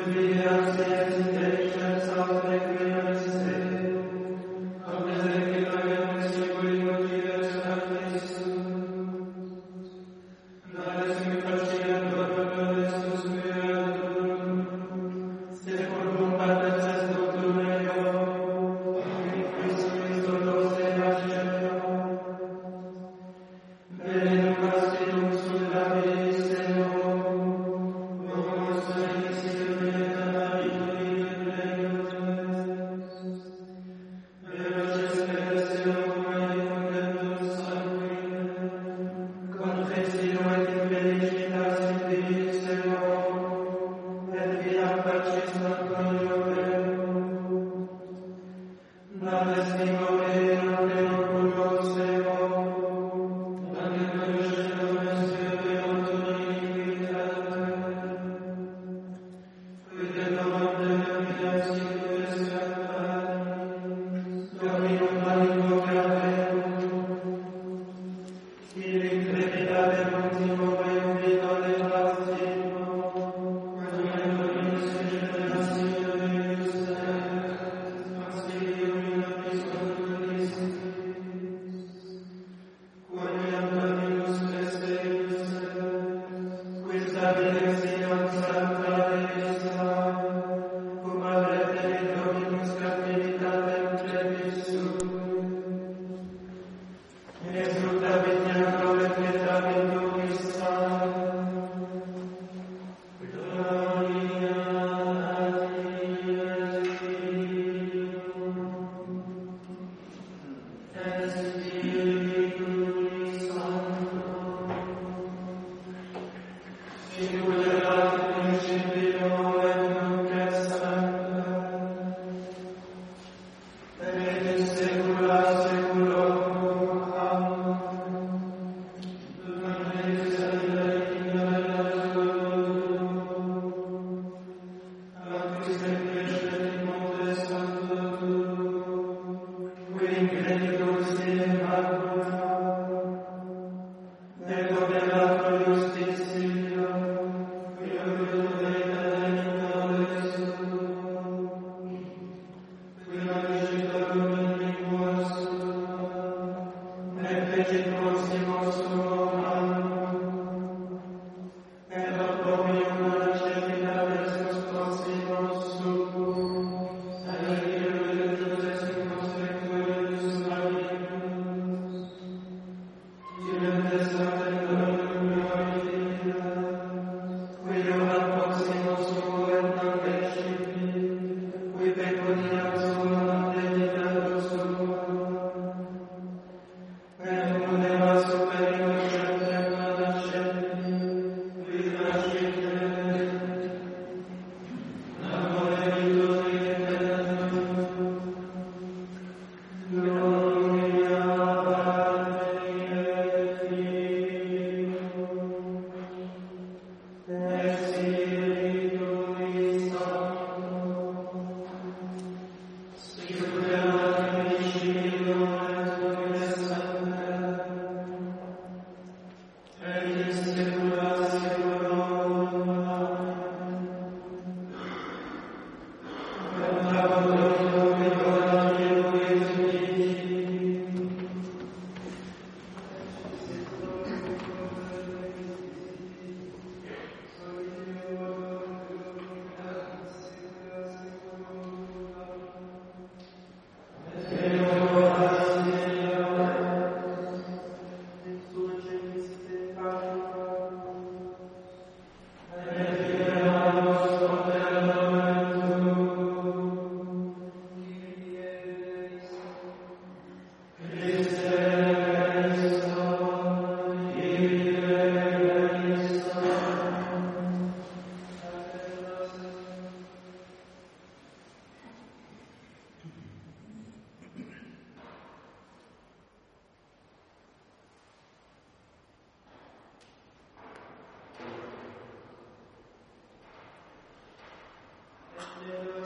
Alleluia, Benediction constant Mr. we